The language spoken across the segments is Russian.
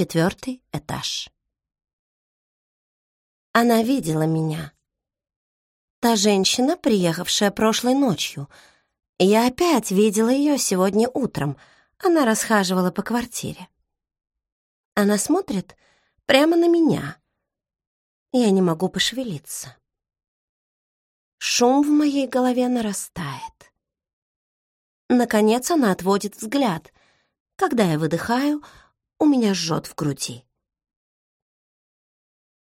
Четвертый этаж. Она видела меня. Та женщина, приехавшая прошлой ночью. Я опять видела ее сегодня утром. Она расхаживала по квартире. Она смотрит прямо на меня. Я не могу пошевелиться. Шум в моей голове нарастает. Наконец она отводит взгляд. Когда я выдыхаю, у меня жжет в груди.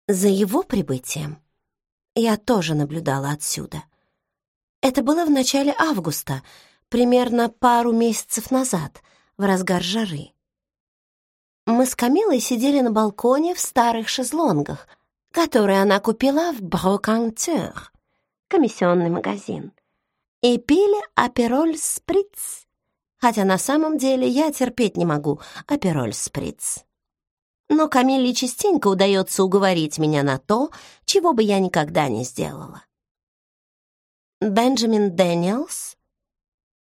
За его прибытием я тоже наблюдала отсюда. Это было в начале августа, примерно пару месяцев назад, в разгар жары. Мы с Камилой сидели на балконе в старых шезлонгах, которые она купила в Брокантер, комиссионный магазин, и пили апероль сприц, хотя на самом деле я терпеть не могу апероль сприц. Но Камилле частенько удается уговорить меня на то, чего бы я никогда не сделала. Бенджамин Дэниелс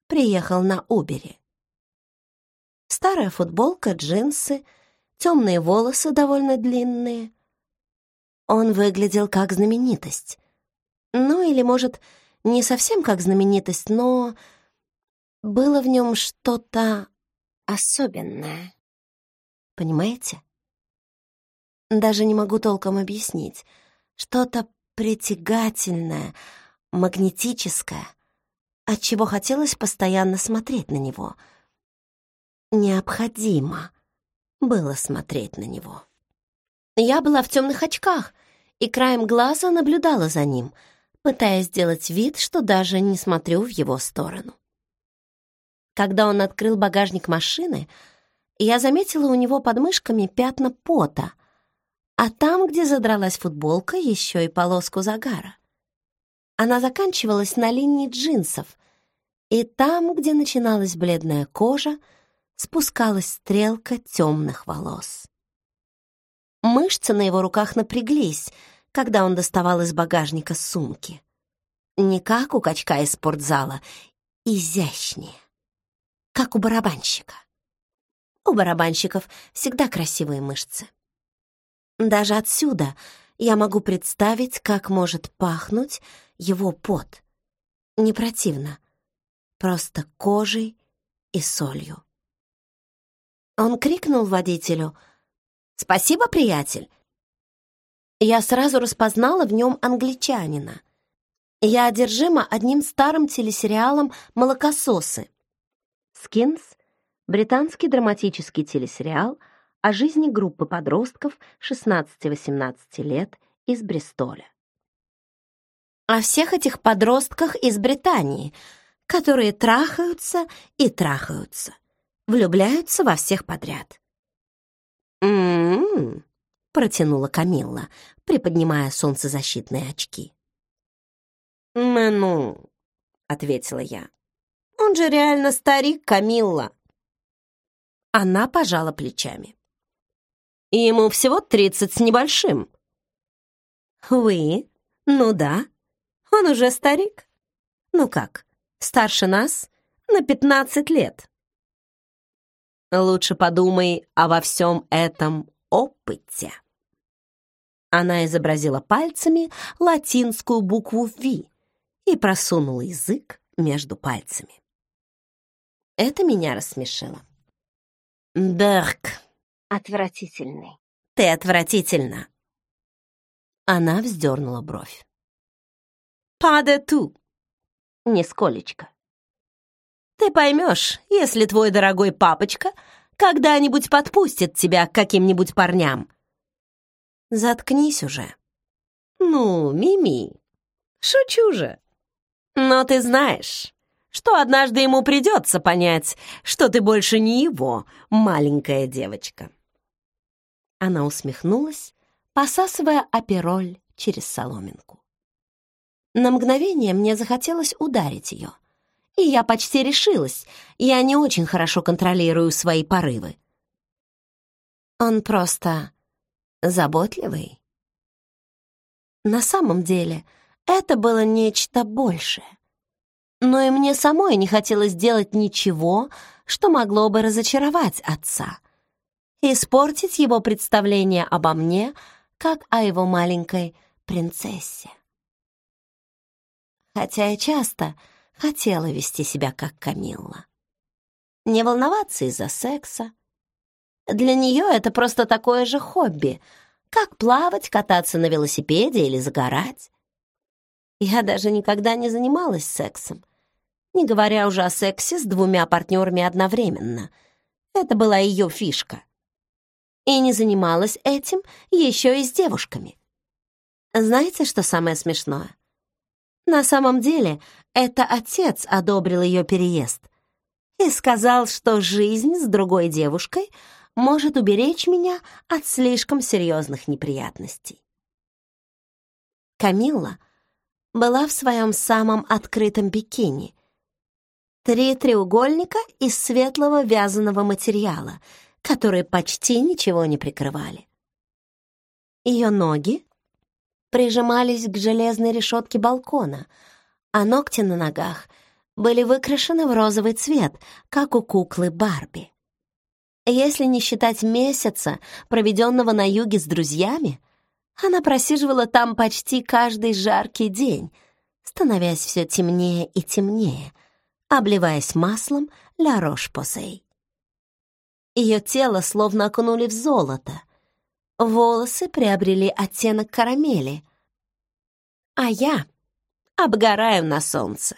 приехал на Убере. Старая футболка, джинсы, темные волосы довольно длинные. Он выглядел как знаменитость. Ну или, может, не совсем как знаменитость, но было в нем что-то особенное. Понимаете? Даже не могу толком объяснить. Что-то притягательное, магнетическое, от чего хотелось постоянно смотреть на него. Необходимо было смотреть на него. Я была в темных очках и краем глаза наблюдала за ним, пытаясь сделать вид, что даже не смотрю в его сторону. Когда он открыл багажник машины, я заметила у него под мышками пятна пота — а там, где задралась футболка, еще и полоску загара. Она заканчивалась на линии джинсов, и там, где начиналась бледная кожа, спускалась стрелка темных волос. Мышцы на его руках напряглись, когда он доставал из багажника сумки. Не как у качка из спортзала, изящнее, как у барабанщика. У барабанщиков всегда красивые мышцы. Даже отсюда я могу представить, как может пахнуть его пот. Не противно, просто кожей и солью. Он крикнул водителю «Спасибо, приятель!» Я сразу распознала в нем англичанина. Я одержима одним старым телесериалом «Молокососы». «Скинс» — британский драматический телесериал — о жизни группы подростков 16-18 лет из Бристоля. О всех этих подростках из Британии, которые трахаются и трахаются, влюбляются во всех подряд. «М-м-м», протянула Камилла, приподнимая солнцезащитные очки. «Ну», — ответила я, — «он же реально старик, Камилла». Она пожала плечами и ему всего тридцать с небольшим». «Вы? Ну да. Он уже старик. Ну как, старше нас на пятнадцать лет». «Лучше подумай о во всем этом опыте». Она изобразила пальцами латинскую букву «Ви» и просунула язык между пальцами. Это меня рассмешило. «Берк», отвратительный. Ты отвратительна. Она вздернула бровь. Паде ту. Нисколечко. Ты поймешь, если твой дорогой папочка когда-нибудь подпустит тебя к каким-нибудь парням. Заткнись уже. Ну, Мими, шучу же. Но ты знаешь, что однажды ему придется понять, что ты больше не его маленькая девочка. Она усмехнулась, посасывая апероль через соломинку. На мгновение мне захотелось ударить ее. И я почти решилась. Я не очень хорошо контролирую свои порывы. Он просто заботливый. На самом деле, это было нечто большее. Но и мне самой не хотелось делать ничего, что могло бы разочаровать отца. испортить его представление обо мне, как о его маленькой принцессе. Хотя я часто хотела вести себя как Камилла. Не волноваться из-за секса. Для нее это просто такое же хобби, как плавать, кататься на велосипеде или загорать. Я даже никогда не занималась сексом, не говоря уже о сексе с двумя партнерами одновременно. Это была ее фишка. И не занималась этим еще и с девушками. Знаете, что самое смешное? На самом деле, это отец одобрил ее переезд и сказал, что жизнь с другой девушкой может уберечь меня от слишком серьезных неприятностей. Камилла была в своем самом открытом бикини. Три треугольника из светлого вязаного материала, которые почти ничего не прикрывали. Ее ноги прижимались к железной решетке балкона, а ногти на ногах были выкрашены в розовый цвет, как у куклы Барби. Если не считать месяца, проведенного на юге с друзьями, она просиживала там почти каждый жаркий день, становясь все темнее и темнее, обливаясь маслом ля рош-посей. Ее тело словно окунули в золото — волосы приобрели оттенок карамели, а я обгораю на солнце.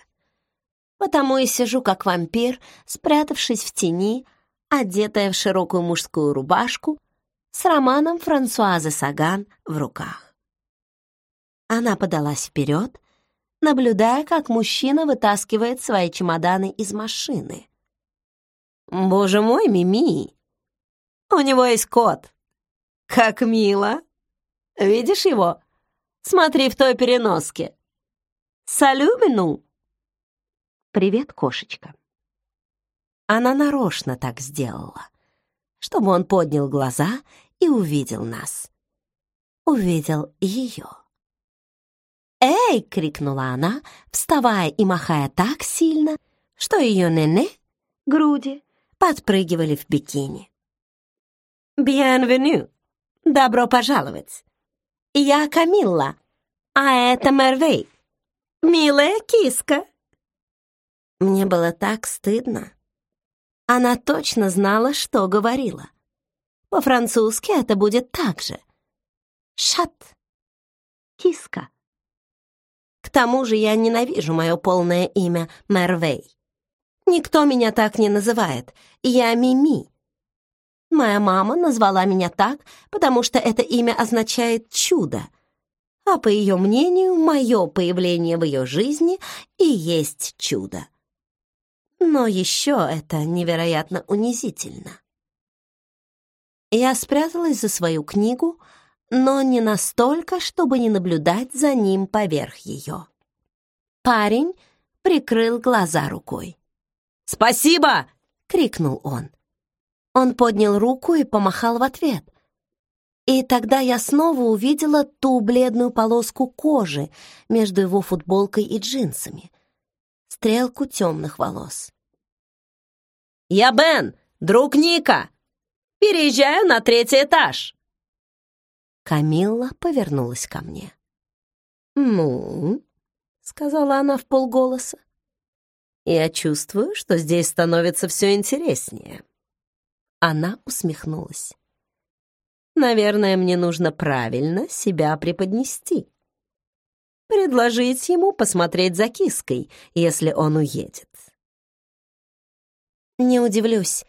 Потому и сижу как вампир, спрятавшись в тени, одетая в широкую мужскую рубашку, с романом Франсуазы Саган в руках. Она подалась вперед, наблюдая, как мужчина вытаскивает свои чемоданы из машины. «Боже мой, Мими! У него есть кот!» «Как мило! Видишь его? Смотри в той переноске. Салюмину!» «Привет, кошечка!» Она нарочно так сделала, чтобы он поднял глаза и увидел нас. Увидел ее. «Эй!» — крикнула она, вставая и махая так сильно, что ее нене, груди, подпрыгивали в бикини. «Bienvenue!» Добро пожаловать. Я Камилла, а это Мервей. Милая киска. Мне было так стыдно. Она точно знала, что говорила. По-французски это будет так же. Шат. Киска. К тому же я ненавижу мое полное имя Мервей. Никто меня так не называет. Я Мими. Моя мама назвала меня так, потому что это имя означает «чудо». А по ее мнению, мое появление в ее жизни и есть чудо. Но еще это невероятно унизительно. Я спряталась за свою книгу, но не настолько, чтобы не наблюдать за ним поверх ее. Парень прикрыл глаза рукой. «Спасибо!» — крикнул он. Он поднял руку и помахал в ответ. И тогда я снова увидела ту бледную полоску кожи между его футболкой и джинсами, стрелку темных волос. «Я Бен, друг Ника! Переезжаю на третий этаж!» Камилла повернулась ко мне. «Ну?» — сказала она в полголоса. «Я чувствую, что здесь становится все интереснее». Она усмехнулась. «Наверное, мне нужно правильно себя преподнести. Предложить ему посмотреть за киской, если он уедет». «Не удивлюсь,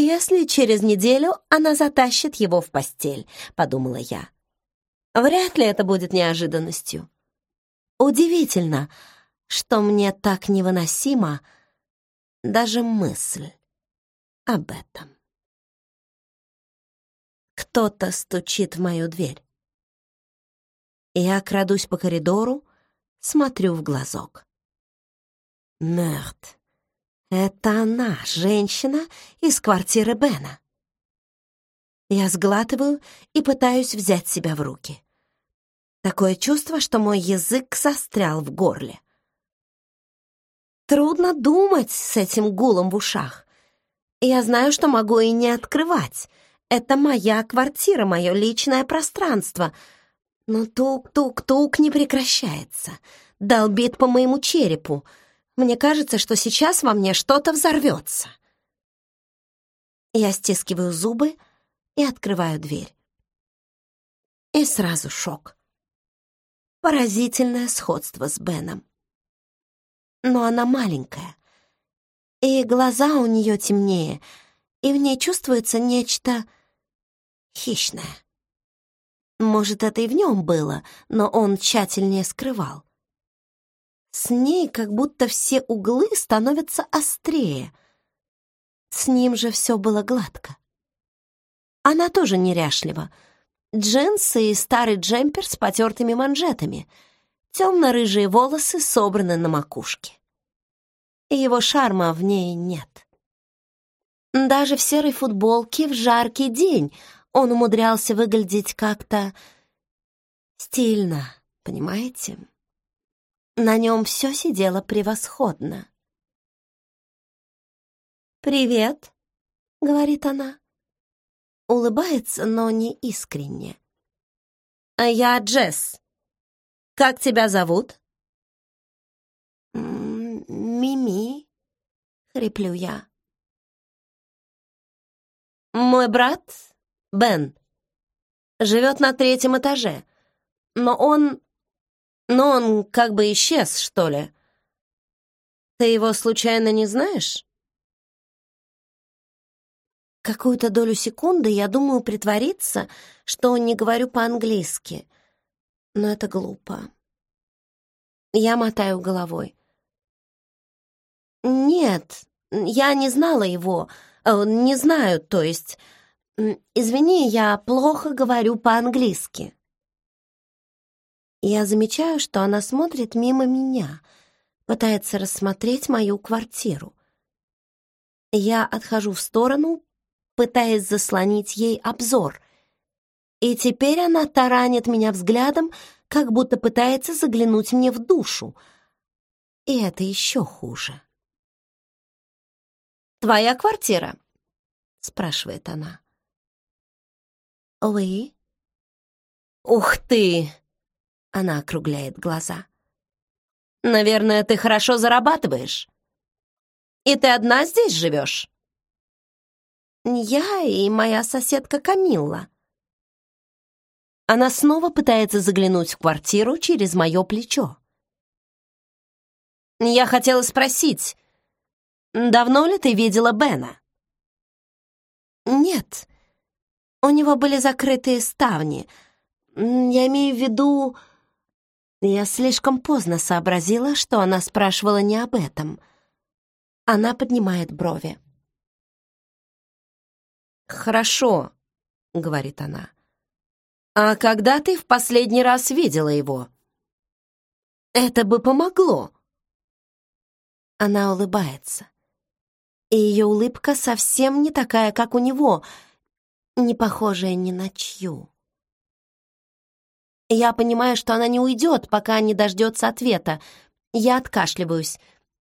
если через неделю она затащит его в постель», — подумала я. «Вряд ли это будет неожиданностью. Удивительно, что мне так невыносима даже мысль об этом». Кто-то стучит в мою дверь. Я крадусь по коридору, смотрю в глазок. Мерт. Это она, женщина из квартиры Бена. Я сглатываю и пытаюсь взять себя в руки. Такое чувство, что мой язык застрял в горле. Трудно думать с этим гулом в ушах. Я знаю, что могу и не открывать — Это моя квартира, мое личное пространство. Но тук-тук-тук не прекращается. Долбит по моему черепу. Мне кажется, что сейчас во мне что-то взорвется. Я стискиваю зубы и открываю дверь. И сразу шок. Поразительное сходство с Беном. Но она маленькая, и глаза у нее темнее, и в ней чувствуется нечто хищное. Может, это и в нем было, но он тщательнее скрывал. С ней как будто все углы становятся острее. С ним же все было гладко. Она тоже неряшлива. Джинсы и старый джемпер с потертыми манжетами. Темно-рыжие волосы собраны на макушке. Его шарма в ней нет. Даже в серой футболке в жаркий день он умудрялся выглядеть как-то стильно, понимаете? На нем все сидело превосходно. «Привет», — говорит она. Улыбается, но не искренне. «А «Я Джесс. Как тебя зовут?» «Мими», — хриплю я. «Мой брат Бен. Живет на третьем этаже. Но он... Но он как бы исчез, что ли. Ты его случайно не знаешь? Какую-то долю секунды я думаю притвориться, что не говорю по-английски. Но это глупо. Я мотаю головой. «Нет, я не знала его. Э, не знаю, то есть. «Извини, я плохо говорю по-английски». Я замечаю, что она смотрит мимо меня, пытается рассмотреть мою квартиру. Я отхожу в сторону, пытаясь заслонить ей обзор. И теперь она таранит меня взглядом, как будто пытается заглянуть мне в душу. И это еще хуже. «Твоя квартира?» — спрашивает она. «Вы?» «Ух ты!» — она округляет глаза. «Наверное, ты хорошо зарабатываешь. И ты одна здесь живешь?» «Я и моя соседка Камилла». Она снова пытается заглянуть в квартиру через мое плечо. «Я хотела спросить, давно ли ты видела Бена?» «Нет», у него были закрытые ставни. Я имею в виду... Я слишком поздно сообразила, что она спрашивала не об этом. Она поднимает брови. «Хорошо», — говорит она. «А когда ты в последний раз видела его?» «Это бы помогло». Она улыбается. И ее улыбка совсем не такая, как у него — не похожая ни на чью. Я понимаю, что она не уйдет, пока не дождется ответа. Я откашливаюсь.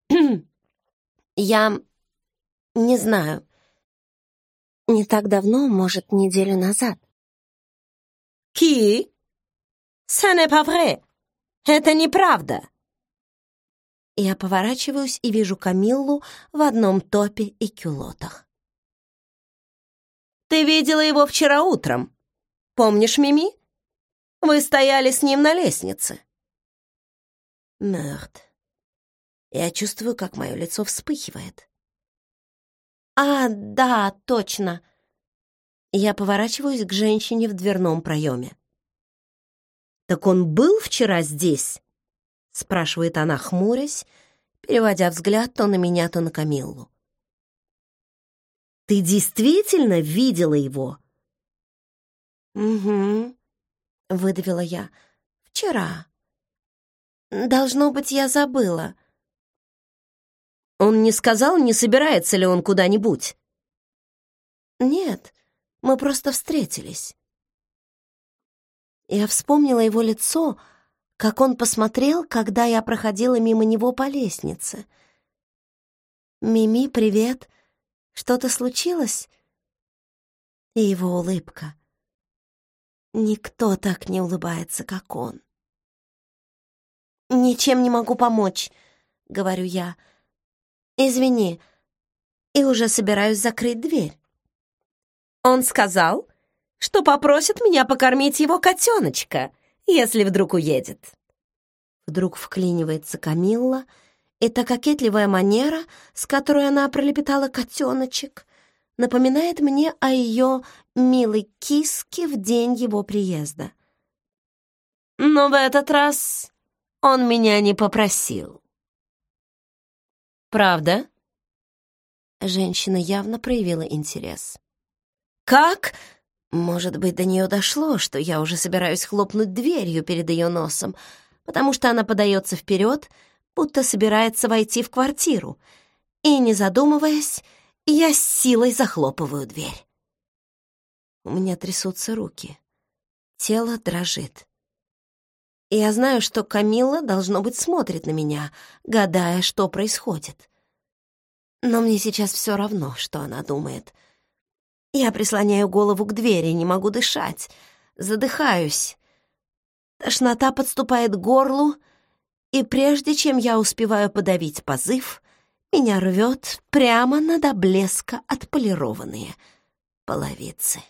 Я не знаю. Не так давно, может, неделю назад. «Ки? N'est pas vrai! Это неправда!» Я поворачиваюсь и вижу Камиллу в одном топе и кюлотах. Ты видела его вчера утром. Помнишь, Мими? Вы стояли с ним на лестнице. Мёрт. Я чувствую, как мое лицо вспыхивает. А, да, точно. Я поворачиваюсь к женщине в дверном проеме. «Так он был вчера здесь?» — спрашивает она, хмурясь, переводя взгляд то на меня, то на Камиллу. Ты действительно видела его?» «Угу», — выдавила я. «Вчера. Должно быть, я забыла». «Он не сказал, не собирается ли он куда-нибудь?» «Нет, мы просто встретились». Я вспомнила его лицо, как он посмотрел, когда я проходила мимо него по лестнице. «Мими, привет!» Что-то случилось? И его улыбка. Никто так не улыбается, как он. «Ничем не могу помочь», — говорю я. «Извини, и уже собираюсь закрыть дверь». Он сказал, что попросит меня покормить его котеночка, если вдруг уедет. Вдруг вклинивается Камилла, и та кокетливая манера, с которой она пролепетала котеночек, напоминает мне о ее милой киске в день его приезда. Но в этот раз он меня не попросил. «Правда?» Женщина явно проявила интерес. «Как?» Может быть, до нее дошло, что я уже собираюсь хлопнуть дверью перед ее носом, потому что она подается вперед, будто собирается войти в квартиру, и, не задумываясь, я с силой захлопываю дверь. У меня трясутся руки, тело дрожит. И я знаю, что Камилла, должно быть, смотрит на меня, гадая, что происходит. Но мне сейчас все равно, что она думает — я прислоняю голову к двери, не могу дышать, задыхаюсь. Тошнота подступает к горлу, и прежде чем я успеваю подавить позыв, меня рвет прямо на до блеска отполированные половицы.